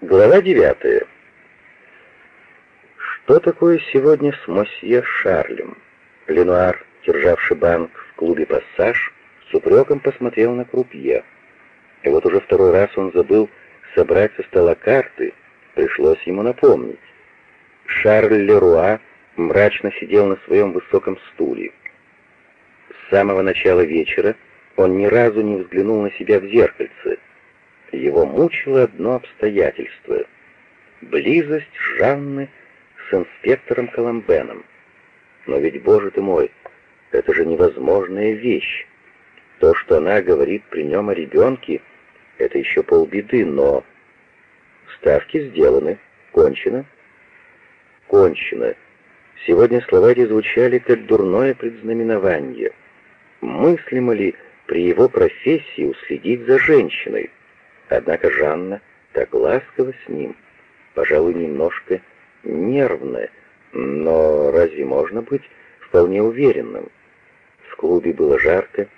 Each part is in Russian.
Глава девятая. Что такое сегодня с мосье Шарлем? Ленуар, державший банк в клубе «Пассаж», с упреком посмотрел на крупье. И вот уже второй раз он забыл собрать со стола карты, пришлось ему напомнить. Шарль Леруа мрачно сидел на своем высоком стуле. С самого начала вечера он ни разу не взглянул на себя в зеркальце. Его мучило одно обстоятельство — близость Жанны с инспектором Коломбеном. Но ведь, боже ты мой, это же невозможная вещь. То, что она говорит при нем о ребенке, это еще полбеды, но... Ставки сделаны. Кончено. Кончено. Сегодня слова эти звучали как дурное предзнаменование. Мыслимо ли при его профессии уследить за женщиной? Однако Жанна так ласково с ним, пожалуй, немножко нервная, но разве можно быть вполне уверенным? В клубе было жарко,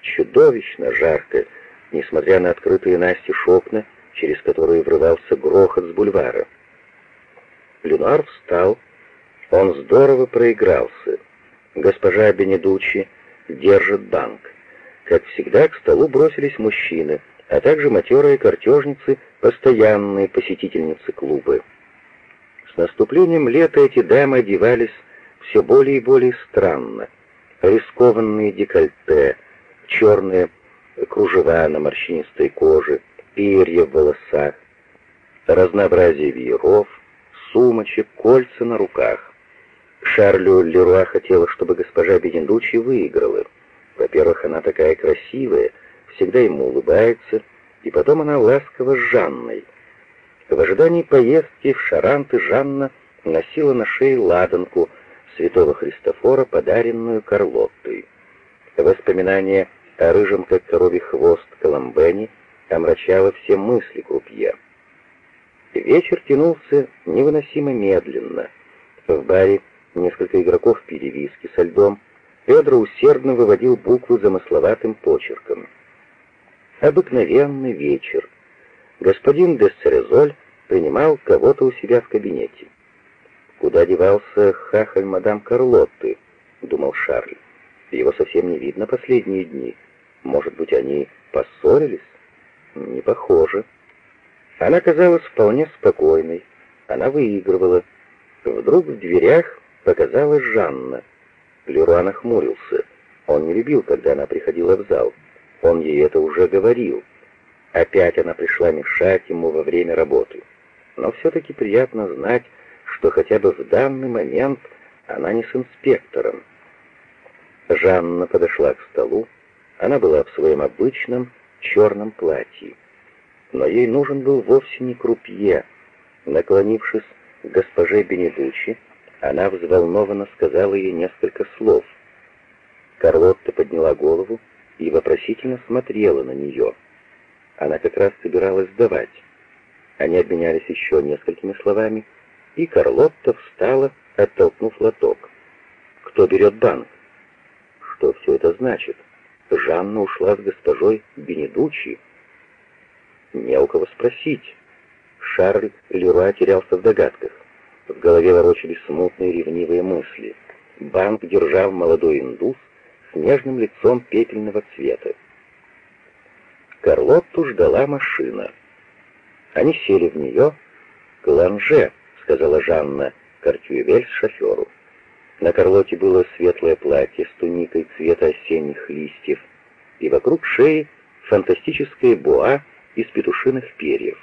чудовищно жарко, несмотря на открытые настежь окна, через которые врывался грохот с бульвара. Люнар встал, он здорово проигрался. Госпожа Бенедучи держит банк. Как всегда, к столу бросились мужчины, а также матерые картежницы, постоянные посетительницы клуба. С наступлением лета эти дамы одевались все более и более странно. Рискованные декольте, черные кружева на морщинистой коже, перья в волосах, разнообразие вееров, сумочек, кольца на руках. Шарлю Леруа хотела, чтобы госпожа Бенедучи выиграла. Во-первых, она такая красивая, всегда ему улыбается, и потом она ласкова с Жанной. В ожидании поездки в Шаранты Жанна носила на шее ладанку святого Христофора, подаренную Карлоттой. Воспоминание о рыжем, как коровий хвост, Коломбене омрачало все мысли крупье. Вечер тянулся невыносимо медленно. В баре несколько игроков пили виски со льдом. Педро усердно выводил буквы замысловатым почерком. Обыкновенный вечер. Господин де Церезоль принимал кого-то у себя в кабинете. «Куда девался хахаль мадам Карлотты?» — думал Шарль. «Его совсем не видно последние дни. Может быть, они поссорились?» «Не похоже». Она казалась вполне спокойной. Она выигрывала. Вдруг в дверях показалась Жанна. Леруа нахмурился. Он не любил, когда она приходила в зал. Он ей это уже говорил. Опять она пришла мешать ему во время работы. Но все-таки приятно знать, что хотя бы в данный момент она не с инспектором. Жанна подошла к столу. Она была в своем обычном черном платье. Но ей нужен был вовсе не крупье. Наклонившись к госпоже Бенедучи, она взволнованно сказала ей несколько слов. Карлотта подняла голову и вопросительно смотрела на нее. Она как раз собиралась сдавать. Они обменялись еще несколькими словами, и Карлотта встала, оттолкнув лоток. «Кто берет банк?» «Что все это значит?» Жанна ушла с госпожой Бенедучи. Не у кого спросить. Шарль Леруа терялся в догадках. В голове ворочались смутные ревнивые мысли. Банк держал молодой индус нежным лицом пепельного цвета. Карлотту ждала машина. Они сели в нее. «Кланже», — сказала Жанна Картюевель шоферу. На Карлоте было светлое платье с туникой цвета осенних листьев, и вокруг шеи фантастическая буа из петушиных перьев.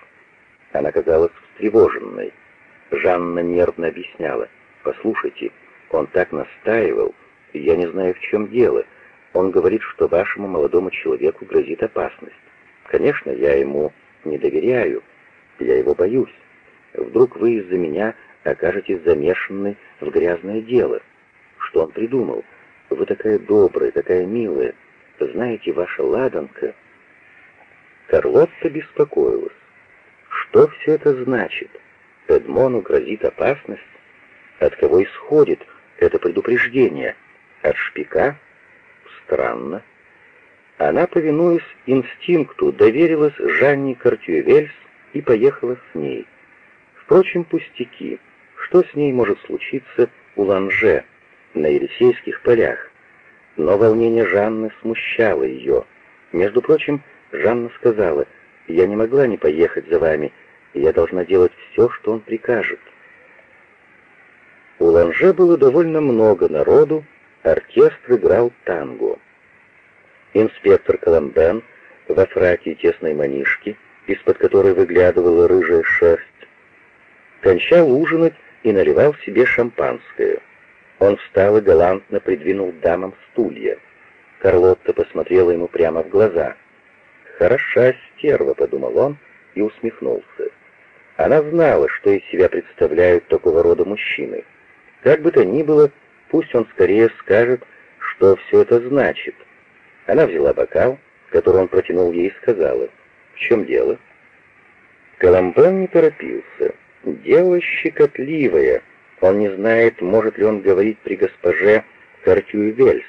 Она казалась встревоженной. Жанна нервно объясняла. «Послушайте, он так настаивал, я не знаю, в чем дело. Он говорит, что вашему молодому человеку грозит опасность. Конечно, я ему не доверяю, я его боюсь. Вдруг вы из-за меня окажетесь замешанной в грязное дело. Что он придумал? Вы такая добрая, такая милая. Знаете, ваша ладанка...» Карлотта беспокоилась. Что все это значит? Эдмону грозит опасность? От кого исходит это предупреждение? От шпика? Странно. Она, повинуясь инстинкту, доверилась Жанне Картювельс и поехала с ней. Впрочем, пустяки. Что с ней может случиться у Ланже на Елисейских полях? Но волнение Жанны смущало ее. Между прочим, Жанна сказала, «Я не могла не поехать за вами, я должна делать все, что он прикажет». У Ланже было довольно много народу, оркестр играл танго. Инспектор Коломбен во фраке тесной манишке, из-под которой выглядывала рыжая шерсть, кончал ужинать и наливал себе шампанское. Он встал и галантно придвинул дамам стулья. Карлотта посмотрела ему прямо в глаза. «Хороша стерва», — подумал он и усмехнулся. Она знала, что из себя представляют такого рода мужчины. Как бы то ни было, пусть он скорее скажет, что все это значит. Она взяла бокал, который он протянул ей, и сказала, «В чем дело?» Коломбан не торопился. «Дело щекотливое. Он не знает, может ли он говорить при госпоже Картюй Вельс.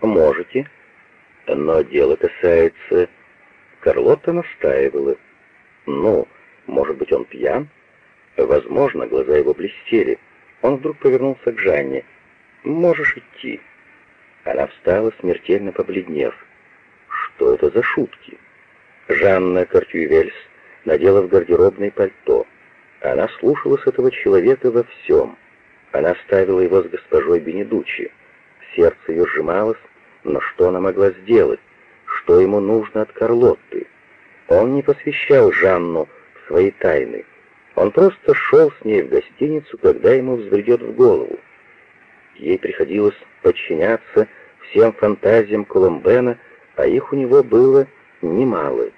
Можете, но дело касается... Карлотта настаивала. Ну, может быть, он пьян? Возможно, глаза его блестели. Он вдруг повернулся к Жанне. «Можешь идти». Она встала, смертельно побледнев. «Что это за шутки?» Жанна Картювельс надела в гардеробное пальто. Она слушалась этого человека во всем. Она ставила его с госпожой Бенедучи. Сердце ее сжималось, но что она могла сделать? Что ему нужно от Карлотты? Он не посвящал Жанну в свои тайны. Он просто шел с ней в гостиницу, когда ему взбредет в голову. Ей приходилось подчиняться всем фантазиям Колумбена, а их у него было немало.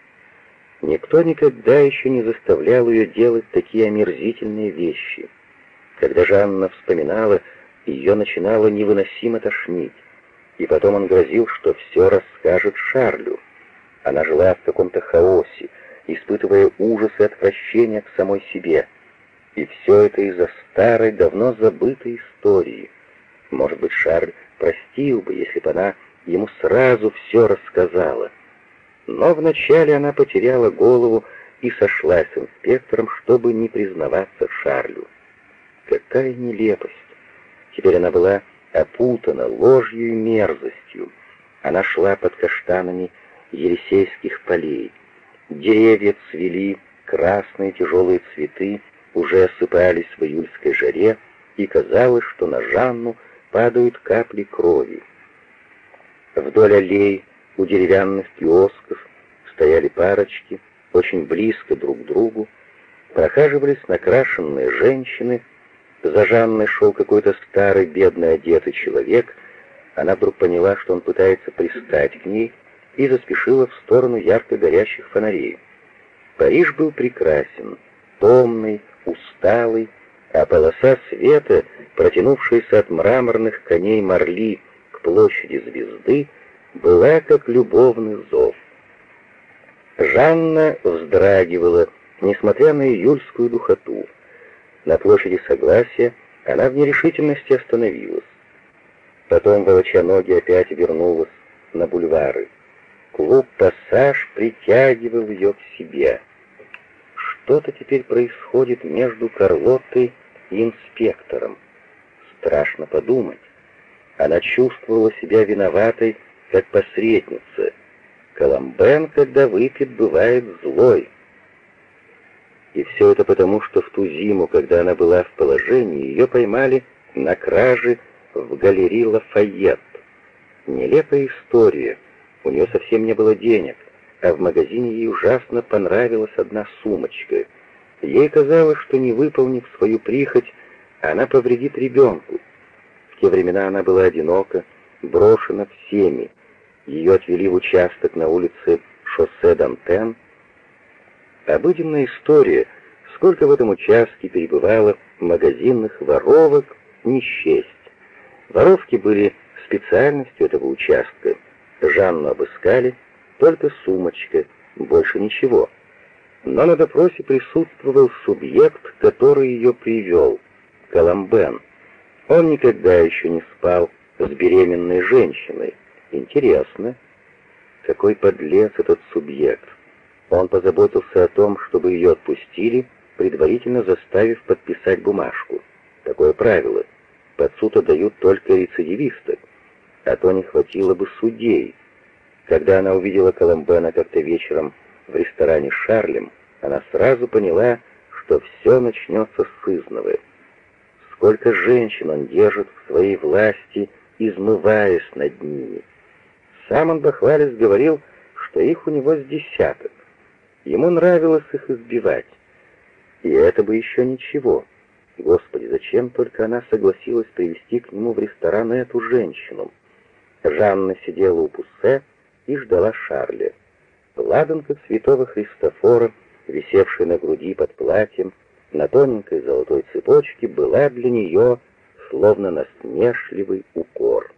Никто никогда еще не заставлял ее делать такие омерзительные вещи. Когда Жанна вспоминала, ее начинало невыносимо тошнить. И потом он грозил, что все расскажет Шарлю. Она жила в каком-то хаосе, испытывая ужас и отвращение к самой себе. И все это из-за старой, давно забытой истории. Может быть, Шарль простил бы, если бы она ему сразу все рассказала. Но вначале она потеряла голову и сошлась с инспектором, чтобы не признаваться Шарлю. Какая нелепость! Теперь она была опутана ложью и мерзостью. Она шла под каштанами Елисейских полей. Деревья цвели, красные тяжелые цветы уже осыпались в июльской жаре, и казалось, что на Жанну падают капли крови. Вдоль аллей у деревянных киосков стояли парочки, очень близко друг к другу, прохаживались накрашенные женщины, за Жанной шел какой-то старый, бедный одетый человек, она вдруг поняла, что он пытается пристать к ней, и заспешила в сторону ярко горящих фонарей. Париж был прекрасен, томный, усталый, а полоса света, протянувшаяся от мраморных коней Марли к площади звезды, была как любовный зов. Жанна вздрагивала, несмотря на июльскую духоту. На площади Согласия она в нерешительности остановилась. Потом, волоча ноги, опять вернулась на бульвары. Клуб «Пассаж» притягивал ее к себе. Что-то теперь происходит между Карлоттой и инспектором. Страшно подумать. Она чувствовала себя виноватой, как посредница. Коломбен, когда выпит, бывает злой. И все это потому, что в ту зиму, когда она была в положении, ее поймали на краже в галерее Лафайет. Нелепая история — у нее совсем не было денег, а в магазине ей ужасно понравилась одна сумочка. Ей казалось, что не выполнив свою прихоть, она повредит ребенку. В те времена она была одинока, брошена всеми. Ее отвели в участок на улице шоссе Дантен. Обыденная история, сколько в этом участке перебывало магазинных воровок, не счесть. Воровки были специальностью этого участка — Жанну обыскали, только сумочка, больше ничего. Но на допросе присутствовал субъект, который ее привел, Коломбен. Он никогда еще не спал с беременной женщиной. Интересно, какой подлец этот субъект. Он позаботился о том, чтобы ее отпустили, предварительно заставив подписать бумажку. Такое правило. Под суд отдают только рецидивисток, а то не хватило бы судей. Когда она увидела Коломбена как-то вечером в ресторане Шарлем, она сразу поняла, что все начнется с изного. Сколько женщин он держит в своей власти, измываясь над ними. Сам он, бахвалясь, говорил, что их у него с десяток. Ему нравилось их избивать. И это бы еще ничего. Господи, зачем только она согласилась привести к нему в ресторан эту женщину? Жанна сидела у пуссе и ждала Шарля. Ладанка святого Христофора, висевшая на груди под платьем, на тоненькой золотой цепочке, была для нее словно насмешливый укор.